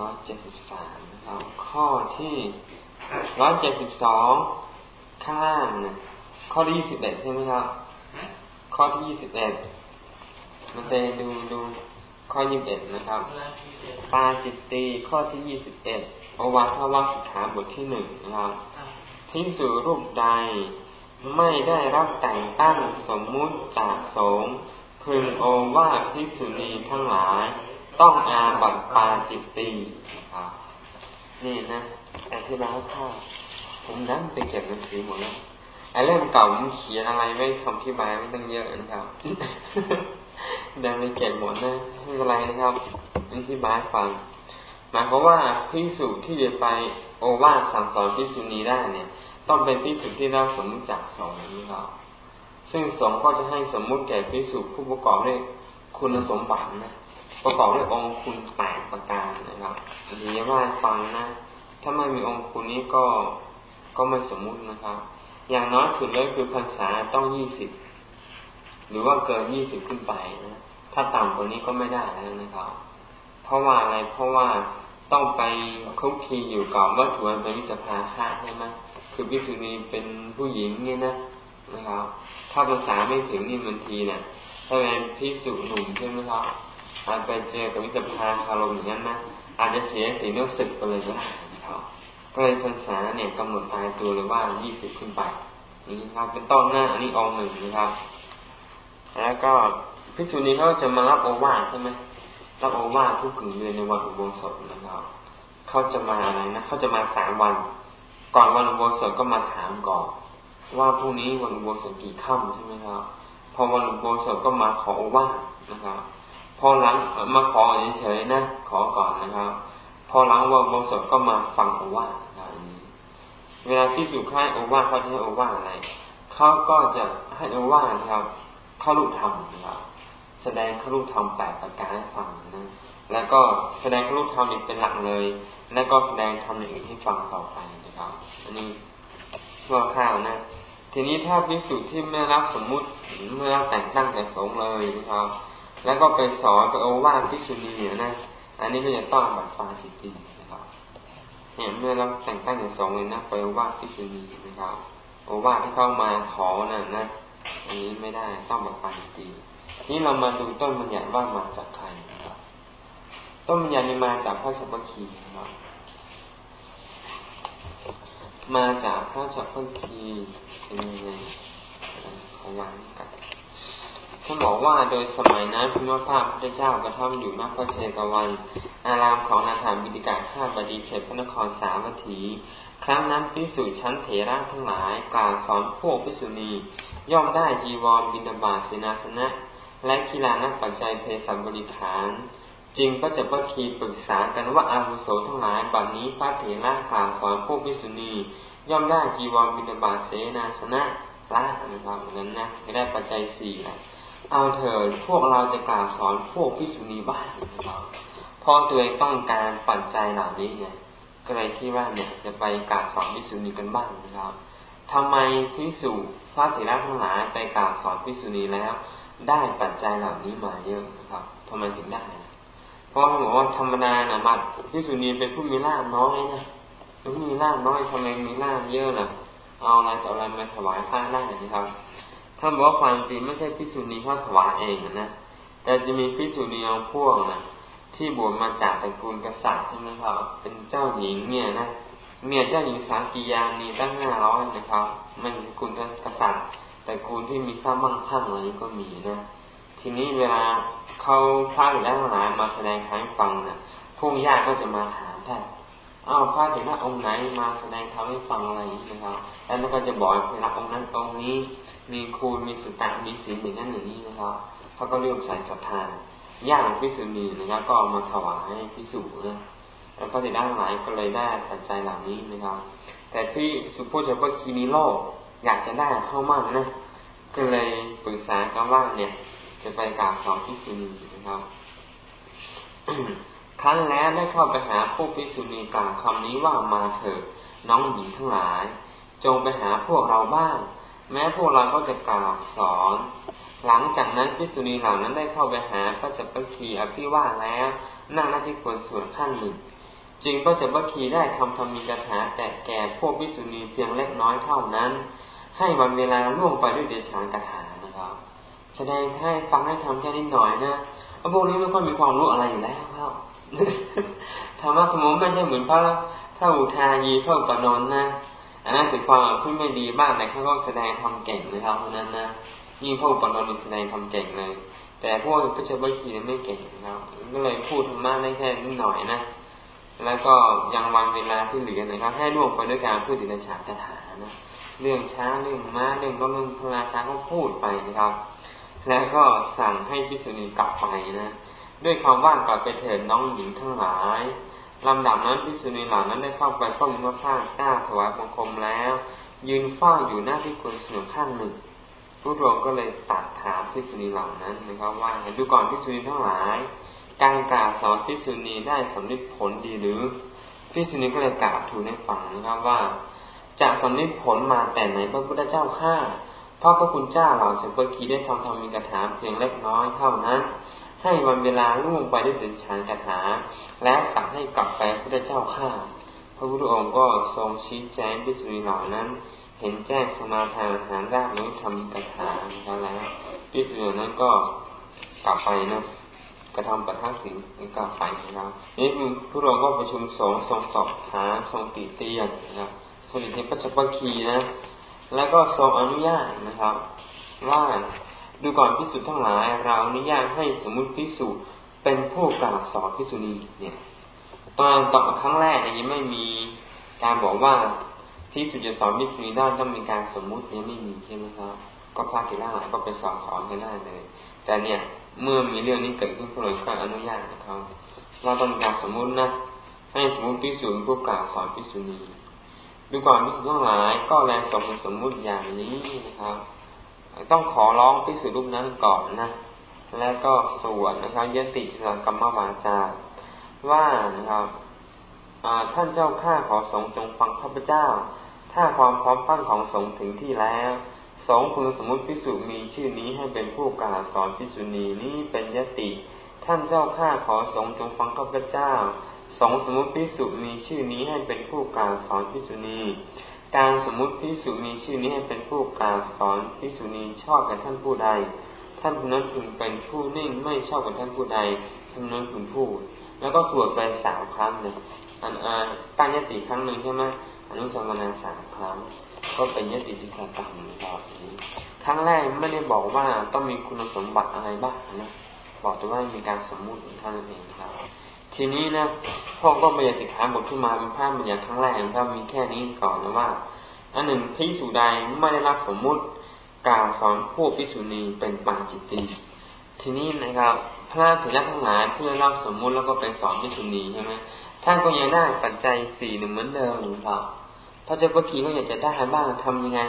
ร้อยเจ็ดสิบสามนะครับข้อที่ร้อยเจ็ดสิบสองข้างข้อที่ยี่สิบเอ็ดใช่ไหมครับ ข้อที่ยี่สิบเอ็ดมันจะดูดูข้อยี่สิบเอ็ดนะครับปาจิตตีข้อที่ยี่สิบเอ็ดอวาทวาสิกขาบทที่หนึ่งนะครับพิสูรูปใดไม่ได้รับแต่งตั้งสมมุติจากสงฆ์พึงโอว่าพิสุณีทั้งหลาย ต้องอาบัตปาจิตตีครับนี่นะอธิบายข้าผมนั่งไปเก็บหนังสือหมดแล้วไอ้เล่มเก่ามันเขียนอะไรไม่คำพิบายไม่ต้องเยอะนะครับเดินไปเก็บหมดนะไม่เป็นไรนะครับอธิบายฟังหมายความว่าพิสูจที่จะไปโอวาสสั่งสอนพิสุนีได้เนี่ย ต้องเป็นพิสูจที่รับสมมุติจากสองนี้ครับซึ่งสองก็จะให้สมมุติแก่พิสูจผู้ประกอบด้วยคุณสมบัตินะ ประกอบด้วยองค์คุณแปดประการนะครับดีว่าฟังนะ ถ้าไม่มีองค์คุณนี้ก็ก็ไม่สมมุตินะครับ อย่างน้อยสุดเลยคือพรรษาต้องยี่สิบหรือว่าเกินยี่สิบขึ้นไปนะถ้าต่ำกว่านี้ก็ไม่ได้แล้วนะครับ เพราะว่าอะไรเพราะว่าต้องไปคุกคีอยู่กับวัตถุเป็นวิสภาค่าใช่ไหมคือพิสุนีเป็นผู้หญิงเนี่ยนะนะครับ ถ้าภาษาไม่ถึงนี่บางทีเนี่ยถ้าเป็นพิสุหนุ่มใช่ไหมครับ อาจไปเจอกับวิสภาคารมอย่างนั้นนะอาจจะเสียสีเนื้สึกไปเลยก็ได้นะครับก็เลยภาษาเนี่ยกำหนดตายตัวเลยว่ายี่สิบขึ้นไปนี่ครับเป็นต้นหน้าอันนี้องหนึ่งนะครับ แล้วก็พิสุนีเขาจะมารับโอวาทใช่ไหมรับโอวาททุกกึ่งเดือนในวันอุโบสถนะครับเขาจะมาอะไรนะเขาจะมาสามวัน ก่อนวันอุโบสถก็มาถามก่อน ว่าพรุ่งนี้วันอุโบสถกี่ค่ำใช่ไหมครับ พอวันอุโบสถก็มาขอว่านะครับ พอหลังมาขอเฉยๆนะขอก่อนนะครับ พอหลังวันบสถก็มาฟังโอวาทเวลาที่สุข่ายโอวาทเขาจะให้โอวาทอะไรเขาก็จะให้โอวาทนะครับเข้ารูปธรรมนะครับแสดงเข้ารูปธรรมแปดประการให้ฟังนะแล้วก็แสดงเข้ารูปธรรมนี่เป็นหลักเลย แล้วก็แสดงธรรมอื่นให้ฟังต่อไปนะครับ อันนี้ตัวข้าวนะ ทีนี้ถ้าพิสูจน์ที่ไม่รับสมมุติเมื่อรับแต่งตั้งแต่สงเลยนะครับ แล้วก็ไปสอนไปโอวาทพิสุนีเนี่ยนะ อันนี้ก็จะต้องบัตรฟาสิตีนะครับเนี่ยเมื่อเราแต่งตั้งแต่สองเลยนะไปโอวาทพิสุนีนะครับโอวาทที่เข้ามาขอนั่นนะอันนี้ไม่ได้ต้องบัตรฟาสิตีนี้เรามาดูต้นบัญญัติว่ามาจากใครนะครับ ต้นบัญญัตินี้มาจากพระสัพพคีนะครับมาจากพระจักรพคีเป็นยังไงขยันกัน ท่านบอกว่าโดยสมัยนั้นพระพาพระเจ้าประทับอยู่ณพระเชตวัน อารามของนาถาบิดิกาข้าบดีเขตพระนครสาวัตถี ครั้งนั้นพิสูจชั้นเถระทั้งหลายกล่าวสอนพวกพิสุณีย่อมได้จีวรบินาบาเสนาสนะ และกีฬานักปัจจัยเพศบริขารจริงก็จะพัคีปรึกษากันว่าอาวุโสทั้งหลายบัดนี้พระเถระกล่าวสอนพวกพิสุณีย่อมได้จีวรบินาบาเสนาสนะละนะครับนั้นนะไม่ได้ปัจจัยสี่แหละ เอาเถิดพวกเราจะกล่าวสอนพวกพิสุณีบ้างนะครับพอตัวเองต้องการปัจจัยเหล่านี้เนี่ยก็เลยคิดว่าเนี่ยจะไปกล่าวสอนพิสุณีกันบ้างนะครับทำไมพิสุพระเถระทั้งหลายไปกล่าวสอนพิสุณีแล้ว ได้ปัจจัยเหล่านี้มาเยอะนะครับทำไมถึงได้พราะเขาบอกว่าธรรมดานะบัตรพิสุนีเป็นผู้มีลาบน้อยนะผู้มีลาบน้อยทำไมมีลาบเยอะล่ะ เอาอะไรต่ออะไรมาถวายพระได้นะครับ ท่านบอกว่าความจริงไม่ใช่พิสุนีเขาถวาเองนะแต่จะมีพิสุนีเอาพวกนะที่บวชมาจากตระกูลกษัตริย์ใช่ไหมครับ เป็นเจ้าหญิงเนี่ยนะเมียเจ้าหญิงสากียานีตั้งห้าร้อยนะครับ มันตระกูลกษัตริย์ตระกูลที่มีทรัพย์มั่งคั่งอะไรก็มีนะ ทีนี้เวลาเขาพระหรือได้ทั้งหลายมาแสดงให้ฟังนะ่ะพวกญาติก็จะมาถามท่านอ้าวพระเถระองค์ไหนมาแสดงธรรมให้ฟังอะไรนะครับแล้วก็จะบอกเถระองค์นั้นองค์นี้ มีคูณมีสุตตะมีศีลอย่างนั้นอย่างนี้นะครับเขาก็เริ่มใส่ศรัทธาญาติพิสุนีนะครับก็มาถวายพิสุนะแล้วพระเถระทั้งหลายก็เลยได้ปัจจัยเหล่านี้นะครับ แต่ที่สุโพชก็คีนีโลกอยากจะได้เข้ามากนะก็เลยปรึกษากันว่าเนี่ย จะไปกราบสอนพิสุนีนะครับครั้นแล้วได้เข้าไปหาพวกพิสุนีกล่าวคำนี้ว่ามาเถิดน้องหญิงทั้งหลาย จงไปหาพวกเราบ้าง แม้พวกเราก็จะกล่าวสอน หลังจากนั้นพิสุนีเหล่านั้นได้เข้าไปหาพระจักรคีอภิว่าแล้ว นั่งหน้าที่ควรส่วนขั้นหนึ่งจึงพระเจ้าพรคีได้ทำธรรมีกถาแต่แก่พวกวิสุณีเพียงเล็กน้อยเท่านั้น ให้วันเวลาล่วงไปด้วยเดชานกถานะครับ แสดงให้ฟังให้ทำแค่นิดหน่อยนะพวกนี้ไม่ค่อยมีความรู้อะไรอยู่แล้วครับธรรมะธรรมไม่ใช่เหมือนพระพระอุทายีพระอุปนนท์นะ อันนั้นเป็นความที่ไม่ดีบ้างแต่เขาก็แสดงทำเก่งนะครับเพราะนั้นนะยิ่งพระอุปนนท์แสดงทำเก่งเลย แต่พวกพระเจ้าบัคีไม่เก่งนะก็เลยพูดธรรมะได้แค่นิดหน่อยนะแล้วก็ยังวันเวลาที่เหลือนะครับ ให้ล่วงไปด้วยการพูดถึงฉากคาถานะเรื่องช้าเรื่องม้าเรื่องก็เรื่องพระราชาก็พูดไปนะครับ แล้วก็สั่งให้พิสุนีกลับไปนะด้วยคำว่ากลับไปเถิดน้องหญิงทั้งหลาย ลำดับนั้นพิสุนีเหล่านั้นได้เข้าไปเฝ้าพระพาเจ้าถวายบังคมแล้ว ยืนเฝ้าอยู่หน้าที่คนเสนอข้างหนึ่งผู้รองก็เลยตัดถามพิสุนีเหล่านั้นนะครับว่าดูก่อนพิสุนีทั้งหลาย การกล่าวสอนพิสุนีได้สำเร็จผลดีหรือพิสุนีก็เลยกล่าวทูลให้ฟังนะครับว่าจะสำเร็จผลมาแต่ไหนพระพุทธเจ้าข้าพราะพระคุณเจ้าเราสัมปกีได้ทำธรรมีกถาเพียงเล็กน้อยเท่านั้น ให้วันเวลาล่วงไปด้ถึงฌานกถา และสั่งให้กลับไปพระเจ้าข้าพระพุทธองค์ก็ทรงชี้แจงพิสุนีเหล่านั้น เห็นแจ้งสมาทานอาหารรากนู้ทำกถาแล้วพิสุนีนั้นก็กลับไปนะกระทำประทักษิณกล่าวไปนะครับนี่พวกเราก็ประชุมสงทรงสอบถามทรงติเตียนนะครับทรงติเตียนปัจจุบันคีนะ แล้วก็ทรงอนุญาตนะครับ ว่า ดูก่อนพิสุทั้งหลาย เราอนุญาตให้สมมุติพิสุเป็นผู้กล่าวสอนพิสุนีเนี่ย ตอนตอนครั้งแรกยังไม่มีการบอกว่าพิสุจะสอนพิสุนีได้ต้องมีการสมมุตินี้ไม่มีใช่ไหมครับก็พระเถระหลายก็ไปสอนสอนกันได้เลย แต่เนี่ยเมื่อมีเรื่องนี้เกิดขึ้นพระองค์ก็อนุญาตนะครับว่าต้องการสมมุตินะให้สมมุติพิสูจน์ผู้กล่าวสอนพิสุนีดูก่อนพิสูจน์ทั้งหลายก็แลสมมติสมมุติอย่างนี้นะครับ ต้องขอร้องพิสูจน์รูปนั้นก่อนนะ แล้วก็สวดนะครับยติสังกรรมวาจา ว่านะครับท่านเจ้าข้าขอสงจงฟังข้าพเจ้า ถ้าความพร้อมปั้นของสงถึงที่แล้ว สงพึงสมมติพิสุมีชื่อนี้ให้เป็นผู้กล่าวสอนพิสุณีนี้เป็นยติ ท่านเจ้าข้าขอสงจงฟังข้าพเจ้า สงสมมติพิสุมีชื่อนี้ให้เป็นผู้กล่าวสอนพิสุณี การสมมติพิสุมีชื่อนี้ให้เป็นผู้กล่าวสอนพิสุณีชอบกับท่านผู้ใด ท่านนั้นพึงเป็นผู้นิ่งไม่ชอบกับท่านผู้ใดท่านนั้นพึงพูด แล้วก็สวดไปสามครั้งเลยอันอ่าตั้งยติครั้งหนึ่งใช่ไหมอนุสาวนาสามครั้ง ก็เป็นยติทิกากรรมนะครับครั้งแรกไม่ได้บอกว่าต้องมีคุณสมบัติอะไรบ้างนะบอกแต่ว่ามีการสมมุติเท่านั้นเองครับ ทีนี้นะพ่อก็บัญญัติสิกขาบทขึ้นมาเป็นภาพบัญญัติครั้งแรกนะครับมีแค่นี้ก่อนนะว่าอันหนึ่งพิสูจใดไม่ได้รับสมมุติกล่าวสอนผู้พิสูณีเป็นปาจิตติทีนี้นะครับ พระถึงระทั้งหลายเพื่อเล่าสมมุติแล้วก็ไปสอนพิสูณีใช่ไหมท่านก็ยังได้ปัจจัยสี่หนึ่งเหมือนเดิมครับพระเจ้าพระคีก็อยากจะได้บ้างทำยังไง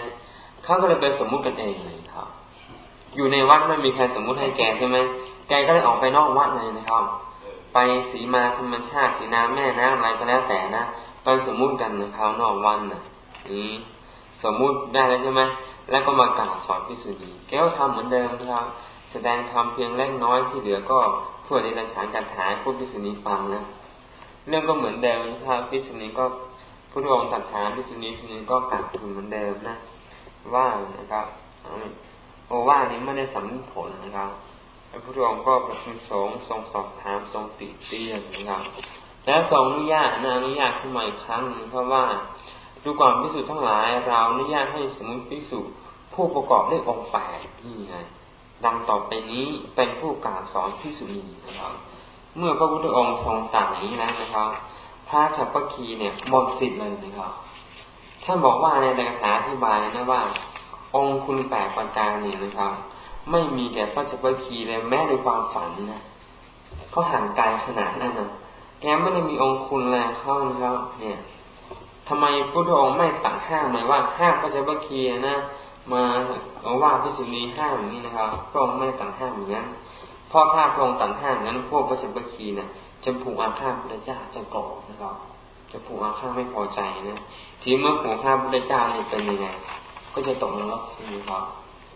เขาก็เลยไปสมมุติกันเองเลยครับ อยู่ในวัดไม่มีใครสมมุติให้แกใช่ไหมแกก็เลยออกไปนอกวัดเลยนะครับ ไปสีมาธรรมชาติสีน้ำแม่น้ำอะไรก็แล้วแต่นะไปสมมุติกันนะครับนอกวันนะนี้สมมุติได้แล้วใช่ไหมแล้วก็มากล่าวสอนพิสุนีแกก็ทำเหมือนเดิมนะครับ แสดงทำเพียงเล็กน้อยที่เหลือก็เพื่อในการฉานการถายพูดพิสุนีฟังนะเรื่องก็เหมือนเดิมนะครับพิสุนีก็พุทธองค์ตัดถามพิสุนีพิสุนีก็กล่าวถึงเหมือนเดิมนะว่านะครับโอว่านี้ไม่ได้สำผลนะครับ พระพุทธองค์ก็ประชุมสงฆ์ทรงสอบถามทรงติเตียนนะครับแล้วทรงอนุญาตนะอนุญาตขึ้นมาอีกครั้งนึงเพราะว่าดูก่อนพิสูจน์ทั้งหลาย เราอนุญาตให้สมุนพิสูจน์ผู้ประกอบด้วยองค์แปดนี่ไงดังต่อไปนี้เป็นผู้กล่าวสอนพิสุนีนะครับ เมื่อพระพุทธองค์ทรงตรัสนี้แล้วนะครับ พระฉัพพคีเนี่ยหมดสิทธิ์เลยนะครับท่านบอกว่าในคาถาอธิบายนะว่า องค์คุณแปดประการนี่นะครับ ไม่มีแก่พระเจ้าคีเลยแม้ในความฝันนะเขาห่างไกลขนาดนั้นนะแกไม่ได้มีองค์คุณอะไรเข้านะครับ เนี่ยทำไมพระองค์ไม่ตัดห้ามเลยว่าห้ามพระเจ้าคีนะมาว่าพิสุนีห้ามอย่างนี้นะครับพระองค์ไม่ตัดห้ามอย่างนั้นเพราะถ้าพระองค์ตัดห้ามอย่างนั้นพวกพระเจ้าคีเนี่ยจะผูกอาฆาตพระเจ้าจะโกรธนะครับจะผูกอาฆาตไม่พอใจนะทีเมื่อผูกอาฆ่าพระเจ้านี่เป็นยังไงก็จะตกนรกใช่ไหมครับ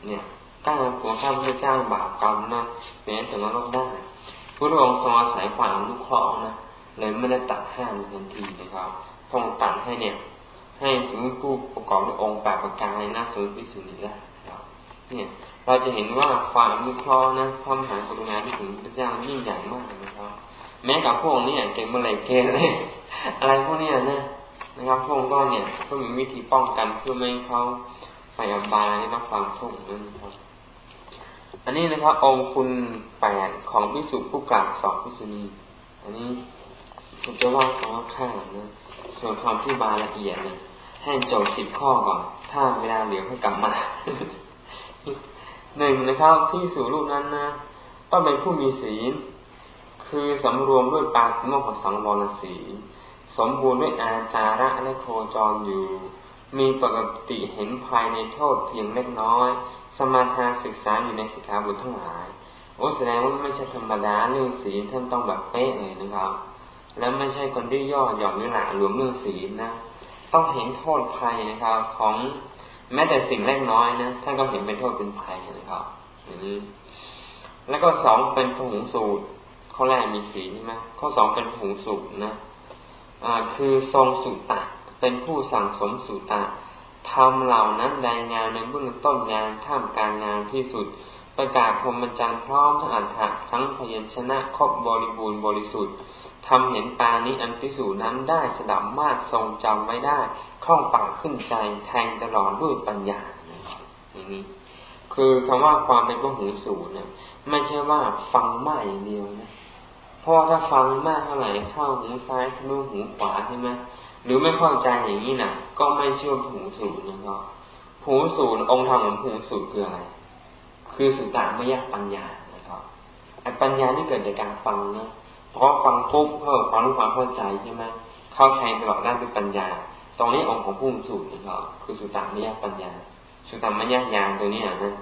เนี่ย การผูกฆ่าพระเจ้าบาปกรรมนะเนี่ยถึงนรกได้พระองค์ทรงอาศัยความอนุเคราะห์นะเลยไม่ได้ตัดห้ามทันทีนะครับต้องตัดให้เนี่ย ให้สมมติผู้ประกอบด้วยองค์แปดประการนะสมมติพิสุนีได้ครับเนี่ย เราจะเห็นว่าความมุเคราะห์นะความหากรุณาที่ถึงพระเจ้ายิ่งใหญ่มากนะครับ แม้กับพวกนี้เก่งเมื่อไรเกเลยอะไรพวกนี้นะนะครับพวกก็เนี่ยก็มีวิธีป้องกันเพื่อไม่ให้เขาไปอบายรับความทุกข์นั่นครับ อันนี้นะครับ องคุณแปดของพิสุผู้กล่าวสอบพิสุนีอันนี้ผมจะว่าคำข้างนะส่วนคำที่บาละเอียดเนี่ยให้โจทย์สิบข้อก่อน ถ้าเวลาเหลือค่อยกลับมาหนึ่งนะครับที่สู่รูปนั้นนะต้องเป็นผู้มีศีล คือสำรวมด้วยปาติโมกขสังวรศีลสมบูรณ์ด้วยอาจาระและโคจรอยู่ มีปกติเห็นภายในโทษเพียงเล็กน้อย สมาทานศึกษาอยู่ในสิกขาบุตรทั้งหลาย โอ้แสดงว่าไม่ใช่ธรรมดาเรื่องศีลท่านต้องแบบเป๊ะเลยนะครับ แล้วไม่ใช่คนที่ย่อหย่อนหรือหลาหลวมเรื่องศีลนะ ต้องเห็นโทษภัยนะครับ ของแม้แต่สิ่งเล็กน้อยนะท่านก็เห็นเป็นโทษเป็นภัยนะครับอย่างนี้แล้วก็สองเป็นผงสูตรข้อแรกมีศีลใช่ไหมข้อสองเป็นผงสูตรนะคือทรงสุตะ เป็นผู้สั่งสมสุตะทำเหล่านั้นใดงานในเบื้องต้นงานท่ามกลางงานที่สุด ประกาศพรหมจรรย์พร้อมทั้งอัฏฐะทั้งพยัญชนะครบบริบูรณ์บริสุทธิ์ทำเห็นปานี้อันพิสูจนั้นได้สดับมากทรงจำไว้ได้คล่องปากขึ้นใจแทงตลอดด้วยปัญญาอย่างนี้คือคำว่าความเป็นพระหูสูตรเนี่ยไม่ใช่ว่าฟังมากอย่างเดียวนะเพราะถ้าฟังมากเท่าไหร่เข้าหูซ้ายทะลุหูขวาใช่ไหม หรือไม่เข้าใจอย่างนี้นะ่ะก็ไม่เชื่อหูสูตรนะครับหูสูตรองค์ธรรมของหูสูตรคืออะไร คือสุตตามยปัญญานะครับไอ้ปัญญาที่เกิดจากการฟังนะเพราะฟังปุ๊บเพิ่มความรู้ความเข้าใจใช่ไหมเข้าแทงตลอดด้านด้วยปัญญา ตรงนี้องค์ของผู้สูตรนะครับคือสุตตามยปัญญา สุตตามยญาณตัวนี้นะ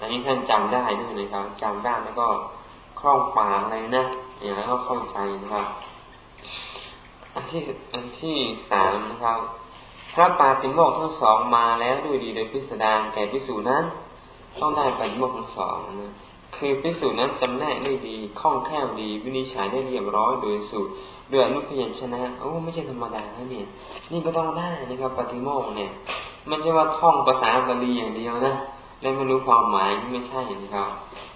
อันนี้ท่านจำได้ด้วยนะครับจำได้แล้วก็คล่องปากอะไรนะอย่างแล้วก็เข้าใจนะครับ อันที่อันที่สามนะครับ พระปาติโมกทั้งสองมาแล้วด้วยดีโดยพิสดารแก่พิสูจนั้น ต้องได้ปาติโมกทั้งสองนะคือพิสูจนั้นจำแนกได้ดีคล่องแคล่วดีวินิจฉัยได้เรียบร้อยโดยสูตรด้วยอนุพยัญชนะโอ้ไม่ใช่ธรรมดานะเนี่ย นี่ก็ต้องได้นะครับปฏิโมกเนี่ยไม่ใช่ว่าท่องภาษาบาลีอย่างเดียวนะแล้วไม่รู้ความหมายไม่ใช่นะครับ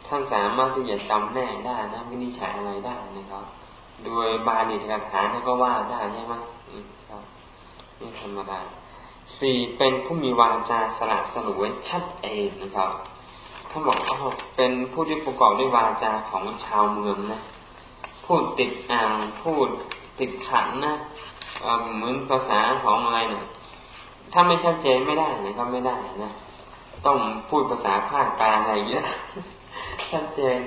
ท่านสามารถที่จะจำแน่ได้นะวินิจฉัยอะไรได้นะครับ โดยบาลีคาถาท่านก็ว่าได้ใช่ไหมครับนี่ธรรมดาสี่เป็นผู้มีวาจาสละสลวยชัดเองนะครับท่านบอกว่าเป็นผู้ที่ประกอบด้วยวาจาของชาวเมืองนะพูดติดอ่างพูดติดขันนะเหมือนภาษาของอะไรเนะี่ยถ้าไม่ชัดเจนไม่ได้นะก็ไม่ได้นะต้องพูดภาษาภาคกลางอะไรอย่างเงี้ยชัดเจน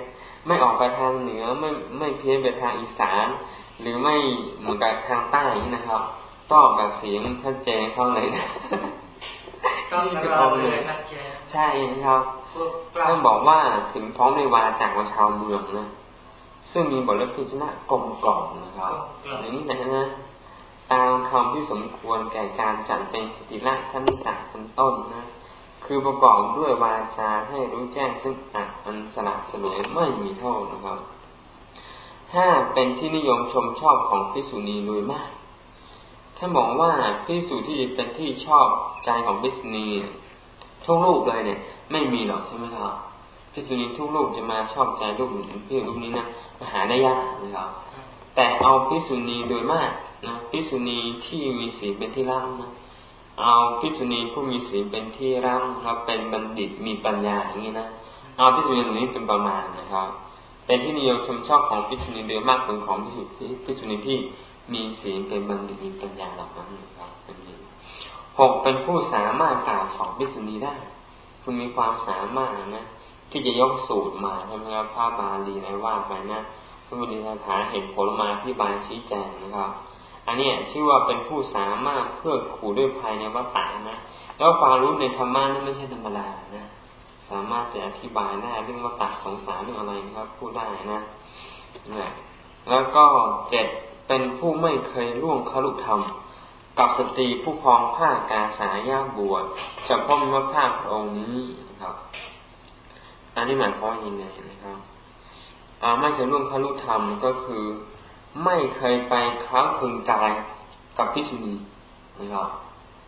ไม่ออกไปทางเหนือไม่ไม่เพี้ยนไปทางอีสาน หรือไม่เหมือนกับทางใต้นะครับต้องกับเสียงชัดเจนเข้าเลยนี่คือความเลยใช่ครับท่านบอกว่าถึงพร้อมในวาจากว่าชาวเมืองนะซึ่งมีบทเพิจนะกลมกล่อมนะครับอย่างนี้นะฮะตามคำที่สมควรแก่การจัดเป็นสติละขั้นตาเป็นต้นนะ คือประกอบด้วยวาจาให้รู้แจ้งซึ่งอัดอันสละสลวยไม่มีโทษนะครับห้าเป็นที่นิยมชมชอบของพิสุนีโดยมากท่านบอกว่าพิสุที่เป็นที่ชอบใจของพิสุนีทุกรูปเลยเนี่ย ไม่มีหรอกใช่ไหมครับพิสุนีทุกรูปจะมาชอบใจรูปนึ่งพิรูปนี้นะหาได้ยากนะครับ แต่เอาพิสุนีโดยมากนะพิสุนีที่มีสีเป็นที่ร่างนะ เอาพิษุณีผู้มีศีลเป็นที่ร่ำครับ เป็นบัณฑิตมีปัญญาอย่างนี้นะเอาพิษุณีตรงนี้เป็นประมาณนะครับ เป็นที่นิยมชมชอบของพิษุณีเดียมากกว่าของพิษุพิษุณีที่มีศีลเป็นบัณฑิตมีปัญญาเหล่านั้นนะครับเป็นนี้หกเป็นผู้สามารถกล่าวสอนพิษุณีได้คือมีความสามารถนะที่จะยกสูตรมาใช่ไหมครับพระบาลีอะไรว่าไปนะพระบุตรฐานเหตุผลมาที่บาชี้แจงนะครับ อันนี้ชื่อว่าเป็นผู้สามารถเพื่อขู่ด้วยภายในวัฏฏานะ แล้วความรู้ในธรรมะนั้นไม่ใช่ธรรมดานะ สามารถจะอธิบายได้เรื่องวัฏฏะสงสารเรื่องอะไรนะครับพูดได้นะนะแล้วก็เจ็ดเป็นผู้ไม่เคยล่วงคลุธรรม กับสตรีผู้พองผ้ากาสายาบวชจะพ้มว่าผ้าพระองค์นี้นะครับ อันนี้หมายความยังไงนะครับไม่เคยล่วงคลุธรรมก็คือ ไม่เคยไปค้าคืนกายกับพิษุณีนะครับ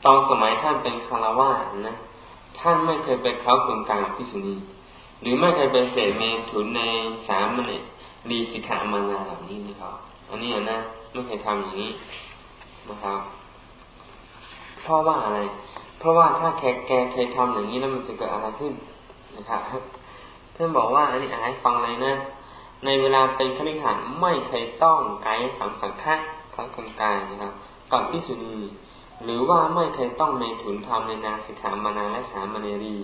ตอนสมัยท่านเป็นคารวาสนะ ท่านไม่เคยไปค้าคืนกายกับพิษุณีหรือไม่เคยไปเสพเมถุนในสามมันรีสิกขามานาเหล่านี้นะครับอันนี้นะไม่เคยทำอย่างนี้นะครับ เพราะว่าอะไร เพราะว่าถ้าแกแกเคยทำอย่างนี้แล้วมันจะเกิดอะไรขึ้นนะครับท่านบอกว่าอันนี้อ่านให้ฟังเลยนะ ในเวลาเป็นขริหันไม่เคยต้องไกด์สังสังฆะเขาคนกายนะครับกับพิสุนีหรือว่าไม่เคยต้องเมถุนทำในนาสิกขามานาและสามเณรี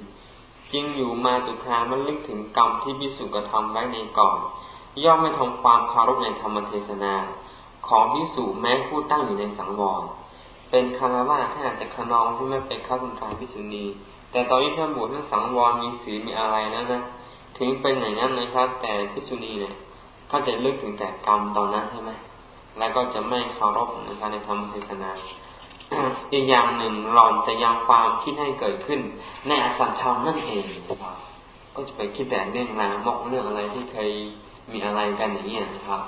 จึงอยู่มาตุคามันลึกถึงกรรมที่พิสุกระทำไว้ในก่อน ย่อมไม่ทำความคารพในธรรมเทศนา ของพิสุแม้ผู้ตั้งอยู่ในสังวรเป็นคารวะท่านอาจจะขนองที่ไม่เป็นข้าคุณการพิสุนีแต่ตอนนี้ท่านบวชท่านสังวรมีศีลมีอะไรแล้วนะ ถึงเป็นอย่างนั้นนะครับ แต่พิสุนีเนี่ยเขาจะลึกถึงแต่กรรมตอนนั้นใช่ไหมแล้วก็จะไม่เคารพนะครับในธรรมเทศนาอีกอย่างหนึ่งหลอนจะยังความคิดให้เกิดขึ้น ในอสันธรรมนั่นเองก็จะไปคิดแต่เรื่องรามกเรื่องอะไรที่เคยมีอะไรกันอย่างเงี้นะครับ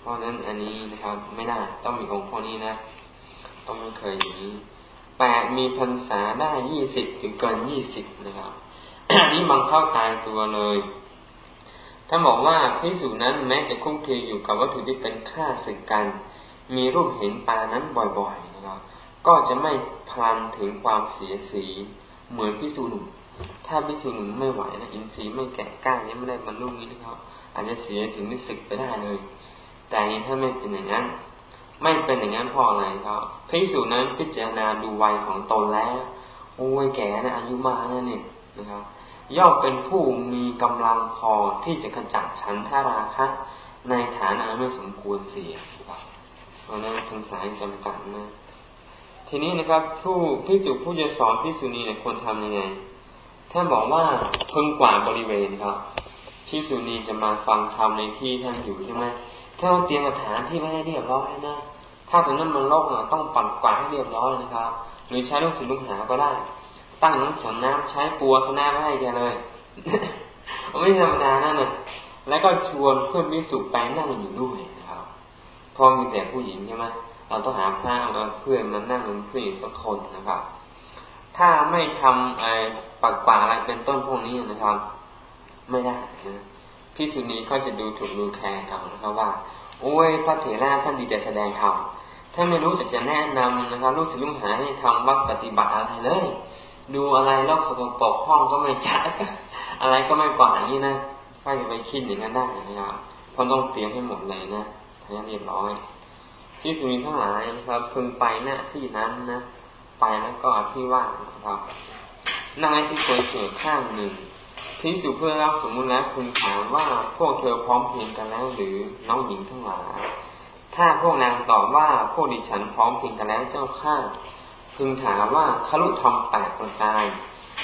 เพราะฉะนั้นอันนี้นะครับ ไม่ได้ต้องมีองค์พวกนี้นะ ต้องไม่เคยอย่างนี้แปดมีพรรษาได้ยี่สิบหรือเกินยี่สิบนะครับ นี้บังเข้าตายตัวเลย ถ้าบอกว่าพิสูจนั้นแม้จะคุ้มคีอยู่กับวัตถุที่เป็นค่าศึกกัน มีรูปเห็นปานั้นบ่อยๆนะครับก็จะไม่พลันถึงความเสียสีเหมือนพิสูจน์หนุ่มถ้าพิสูจน์หนุ่มไม่ไหวนะอินทรีย์ไม่แก่กล้าเนี้ไม่ได้บรรลุนี้นะครับอาจจะเสียถึงนิสึกไปได้เลย แต่นี้ถ้าไม่เป็นอย่างนั้น ไม่เป็นอย่างนั้นเพราะอะไรครับพิสูจน์นั้นพิจารณาดูวัยของตนแล้วโอ้ยแก่นะอายุมากนะเนี่ยนะครับ ย่อมเป็นผู้มีกำลังพอที่จะขจัดฉันทาราคะ ในฐานะไม่สมควรเสียเพราะนั้นทั้งสายจำกัดนะ ทีนี้นะครับ ผู้พิจุผู้จะสอนพิสุนีเนี่ยควรทำยังไงท่านบอกว่าพึงกวาดบริเวณครับพิสุนีจะมาฟังธรรมในที่ท่านอยู่ใช่ไหมถ้าเราเตรียมสถานที่ไม่ให้เรียบร้อยนะถ้าตรงนั้นมันโล่งต้องปั่นกวาดให้เรียบร้อยนะครับ หรือใช้ลูกศิษย์ลูกหาก็ได้ ตั้งน้ำฉันน้ำใช้ปัวสนาไม่ให้แกเลยไม่ธรรมดานั่นน่ะแล้วก็ชวนเพื่อนพิสุไปนั่งอยู่ด้วยนะครับ พอมีแต่ผู้หญิงใช่ไหมเราต้องหาพระมาเพื่อนมานั่งเป็นเพื่อนอีกสักคนนะครับ ถ้าไม่ทำไอ้ปักป่าอะไรเป็นต้นพวกนี้นะครับ ไม่ได้นะพี่สุนีก็จะดูถูกดูแคร์เอานะครับว่า โอ้ยพระเถระท่านดีแต่แสดงธรรมถ้าไม่รู้จะจะแนะนำนะครับลูกศิษย์ลูกหาให้ทำวัดปฏิบัติอะไรเลย ดูอะไรโลกสกปรกห้องก็ไม่จัดอะไรก็ไม่กวาดอย่างนี้นะก็จะไปคิดอย่างนั้นได้นะครับเพราะต้องเตรียมให้หมดเลยนะทั้งเรียบร้อยที่สุนีทั้งหลายนะครับพึงไปหน้าที่นั้นนะไปแล้วก็ที่ว่างนะครับนั่งที่ควรเสือข้างหนึ่งพิสูจเพื่อรับสมมุติแล้วพึงถามว่าพวกเธอพร้อมเพียงกันแล้วหรือน้องหญิงทั้งหลายถ้าพวกนางตอบว่าพวกดิฉันพร้อมเพียงกันแล้วเจ้าข้า พึงถามว่าคลุธรรมแปดประการ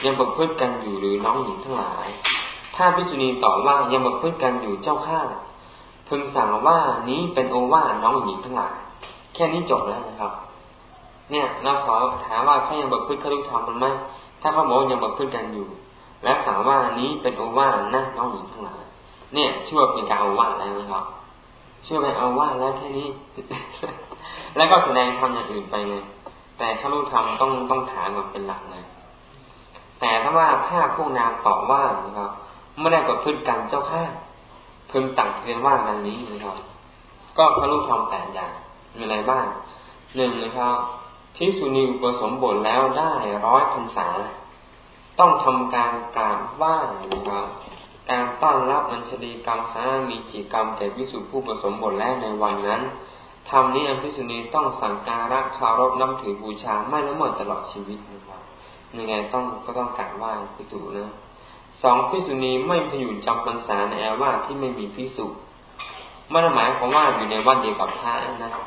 ยังประพฤติกันอยู่หรือน้องหญิงทั้งหลาย ถ้าพิสุนีตอบว่ายังประพฤติกันอยู่เจ้าข้าพึงสั่งว่านี้เป็นโอวาน้องหญิงทั้งหลาย แค่นี้จบแล้วนะครับ เนี่ยเราขอถามว่าเขายังบกพึ่งคลุธรรมมันไหมถ้าเขาบอกยังบกพึ่งกันอยู่ และสาว่านี้เป็นโอวาทนะน้องหญิงทั้งหลาย เนี่ยชื่อว่าเป็นการโอวาแล้วนะครับชื่อเป็นโอวาแล้วแค่นี้ แล้วก็แสดงทำอย่างอื่นไปไง แต่คลุธรรมต้องต้องถามก่อนเป็นหลักเลยแต่ถ้าว่าถ้าพวกนางตอบว่านะครับไม่ได้กับพึ่งกันเจ้าข้าพึงตักเรียนว่าดังนี้นะครับ ก็คลุธรรมแปดอย่างมีอะไรบ้างหนึ่งนะครับพิสุนีอุปสมบทแล้วได้ร้อยพรรษา ต้องทำการกราบไหว้นะครับการต้อนรับอัญชลีกรรมสามีจิกรรมแก่พิสุผู้ผสมบทแล้วในวันนั้น ทำนี้อันพิสุนีต้องสังการะคารพน้ำถือบูชาไม่ละเมิดตลอดชีวิตนะครับยังไงต้องก็ต้องกราบไหว้พิสุนะสองพิสุนีไม่พยู่จำพรรษาในแอว่าที่ไม่มีพิสุไม่ได้หมายความว่าอยู่ในวันเดียวกับพระนะนะครับ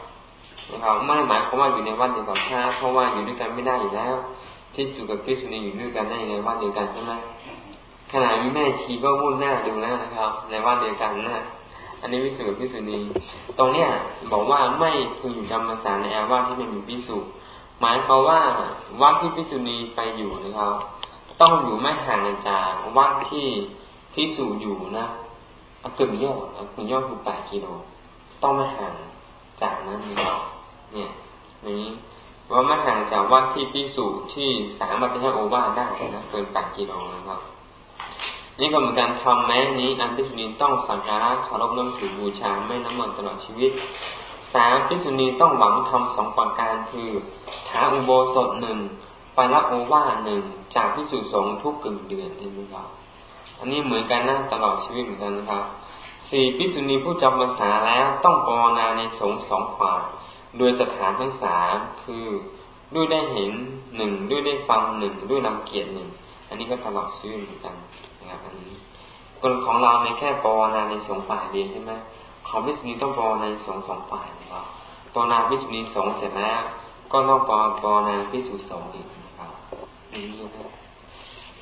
ไม่ได้หมายความว่าอยู่ในวัดเดียวกับพระเพราะว่าอยู่ด้วยกันไม่ได้อยู่แล้วพิสุกับพิสุนีอยู่ด้วยกันได้ในวัดเดียวกันใช่ไหมขณะนี้แม่ชีก็มุ่นหน้าดูแล้วนะครับ ในวัดเดียวกันนะ อันนี้พิสุกับพิสุนีตรงเนี้ยบอกว่าไม่พึงอยู่จำพรรษาในแอว่าที่ไม่มีพิสุหมายความว่าวัดที่พิสุนีไปอยู่นะครับ ต้องอยู่ไม่ห่างจากวัดที่พิสุอยู่นะกึ่งยอดกึ่งยอคือแปดกิโลต้องไม่ห่างจากนั้นนะครับเนี่ยนี้ว่าไม่ห่างจากวัดที่พิสูจน์ที่สามารถจะให้โอวาได้นะเกินแปดกิโลนะครับ นี่ก็เหมือนการทำแม้นี้อันพิสุนีต้องสังการะคารพน้ำถือบูชาไม่น้ำมนตลอดชีวิตสามพิสุนีต้องหวังทำสองประการคือถาอุโบสถหนึ่งไปรับโอวาทหนึ่งจากพิสุสงฆ์ทุกกึ่งเดือนนี่นะครับอันนี้เหมือนกันนะตลอดชีวิตเหมือนกันนะครับสี่พิสุนีผู้จำพรรษาแล้วต้องปรนาในสงสองฝ่ายโดยสถานทั้งสามคือด้วยได้เห็นหนึ่งด้วยได้ฟังหนึ่งด้วยนำเกียรติหนึ่งอันนี้ก็ตลอดชีวิตเหมือนกัน นะครับอันนี้คนของเราในแค่ปรนาในสงฆ์ฝ่ายเดียวใช่ไหมของพิสุนีต้องปรนาในสงฆ์สองฝ่ายนะครับปรนนาพิสุนีสงฆ์เสร็จแล้ว ก็ต้องปรปรนนาพิสุสงฆ์อีกนะครับนี่นะ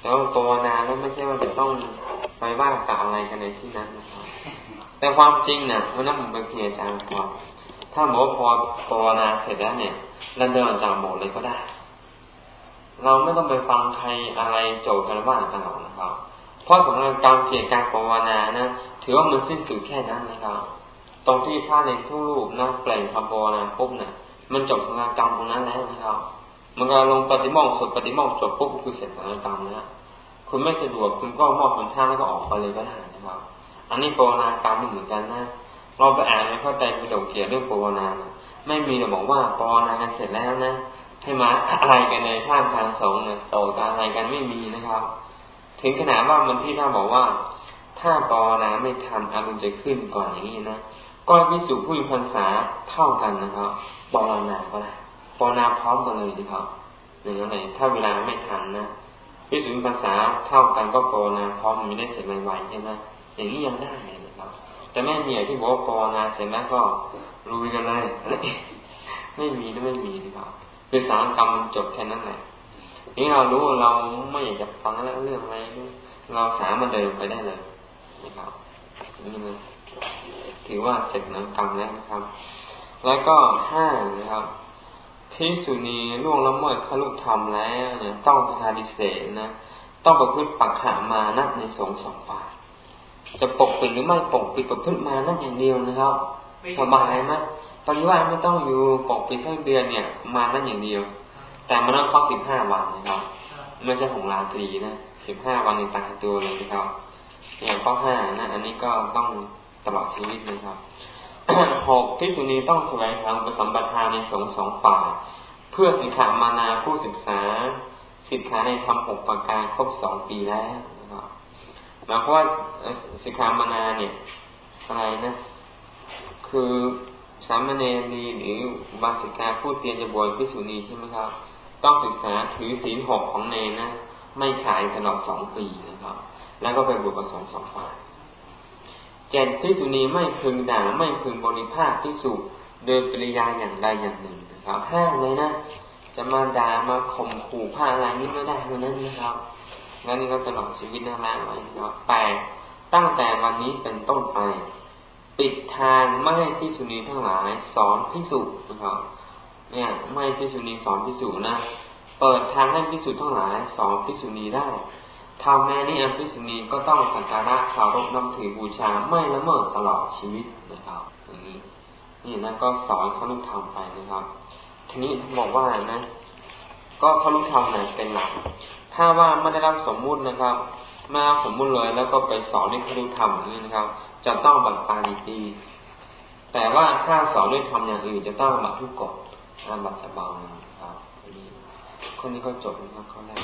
แล้วปรนนาแล้วไม่ใช่ว่าจะต้องไปว่ากล่าวอะไรกันในที่นั้นนะครับแต่ความจริงเนี่ยวันนั้นผมไปคุยอาจารย์พอถ้าหมอพอภาวนาเสร็จแล้วเนี่ยเราเดินจากหมดเลยก็ได้ เราไม่ต้องไปฟังใครอะไรโจทย์กันว่าต่างๆนะครับ เพราะสำหรับการเพียรการภาวนานะถือว่ามันสิ้นสุดแค่นั้นนะครับ ตรงที่พระในทุกรูปนะเปลงคำภาวนาปุ๊บเนี่ยมันจบสำหรับกรรมตรงนั้นแล้วนะครับมันก็ลงปฏิโมกข์สุดปฏิโมกข์จบปุ๊บคือเสร็จสำหรับกรรมนะคุณไม่สะดวกคุณก็มอบคนท่าแล้วก็ออกไปเลยก็ได้นะครับ อันนี้ภาวนากรรมเหมือนกันนะเราไปอ่านในข้าใจไปดกเกี่ยวเรื่องภาวนา ไม่มีเราบอกว่าภาวนากันเสร็จแล้วนะให้มาอะไรกันในท่ามทางสงฆ์โตตาอะไรกันไม่มีนะครับ ถึงขนาดว่ามันที่ท่านบอกว่า ถ้าภาวนาไม่ทันอารมณ์จะขึ้นก่อนอย่างนี้นะก็พิสูจผู้มีพรรษาเท่ากันนะครับภานาก็ได้ภานาพร้อมกันเลยนะครับอย่างนั้นเลยถ้าเวลาไม่ทันนะพิสูจภาษาเท่ากันก็ภาวนาพร้อมมันได้เสร็จไวๆใช่ไหมอย่างนี้ยังได้เลยครับ แต่ไม่มีที่บอกว่าปอนาเสร็จแล้วก็ลุยกันเลยไม่มีนะไม่มีนะครับคือสารกรรมจบแค่นั้นแหละ นี่เรารู้เราไม่อยากจะฟังแล้วเรื่องอะไรเราสามารถเดินไปได้เลยนะครับนี่นะถือว่าเสร็จนังกรรมแล้วนะครับ แล้วก็ห้านะครับพิสุนีล่วงละเมิดขลุธรรมแล้วเนี่ยต้องสาดิเสนะต้องประพฤติปักขามานัในสงสองฝ่ายจะปกปิดหรือไม่ปกปิดประพฤติมานั่นอย่างเดียวนะครับสบายไหมปริวาไม่ต้องอยู่ปกปิดทั้เดือนเนี่ย มานั่นอย่างเดียว แต่มันต้องครบสิบห้าวันนะครับ ไม่ใช่ของราตรีนะสิบห้าวันในตายตัวเลยนะครับอย่างข้อห้านะอันนี้ก็ต้องตลอดชีวิตนะครับหกพิสุนีต้องแสวงหาอุปสัมปทาในสงสองฝ่ายเพื่อสิกขามานาผู้ศึกษาสิกขาในธรรมหกประการครบสองปีแล้วหมายความว่าสิกขามานาเนี่ยอะไรนะ คือสามเณรีหรือบาสิกาผู้เตียนจะบวชพิสุนีใช่ไหมครับ ต้องศึกษาถือศีลหกของเนนะ ไม่ขายตลอดสองปีนะครับ แล้วก็ไปบวชกับสองสองฝ่ายเจ็ดพิสุนีไม่พึงด่าไม่พึงบริภาคพิสุโดยปริยาอย่างใดอย่างหนึ่งนะครับห้ามเลยนะ จะมาด่ามาข่มขู่ผ้าอะไรนี้ไม่ได้เท่านั้นนะครับงั้นนี่ก็ตลอดชีวิตนั่นและไว้นะครับแปดตั้งแต่วันนี้เป็นต้นไป ปิดทางไม่ให้พิสุนีทั้งหลาย สอนพิสุนะครับ เนี่ย ไม่พิสุนีสอนพิสุนะเปิดทางให้พิสุทั้งหลายสอนพิสุนีได้ทำแม่นี้อันพิสุนีก็ต้องสักการะข่าวรบน้ำถือบูชาไม่ละเมิดตลอดชีวิตนะครับอย่างนี้นี่นะก็สอนเขาลูกทำไปนะครับ ทีนี้บอกว่านะ ก็เขาลูกทำไหนเป็นหลักถ้าว่าไม่ได้รับสมมุตินะครับไม่รับสมมุติเลยแล้วก็ไปสอนด้วยครุธรรมอย่างนี้นะครับ จะต้องบัตรปาณิตีแต่ว่าถ้าสอนด้วยธรรมอย่างอื่นจะต้องบัตรทุกกฎ บัตรจะเบานะครับคนนี้ก็จบนะครับข้อแรก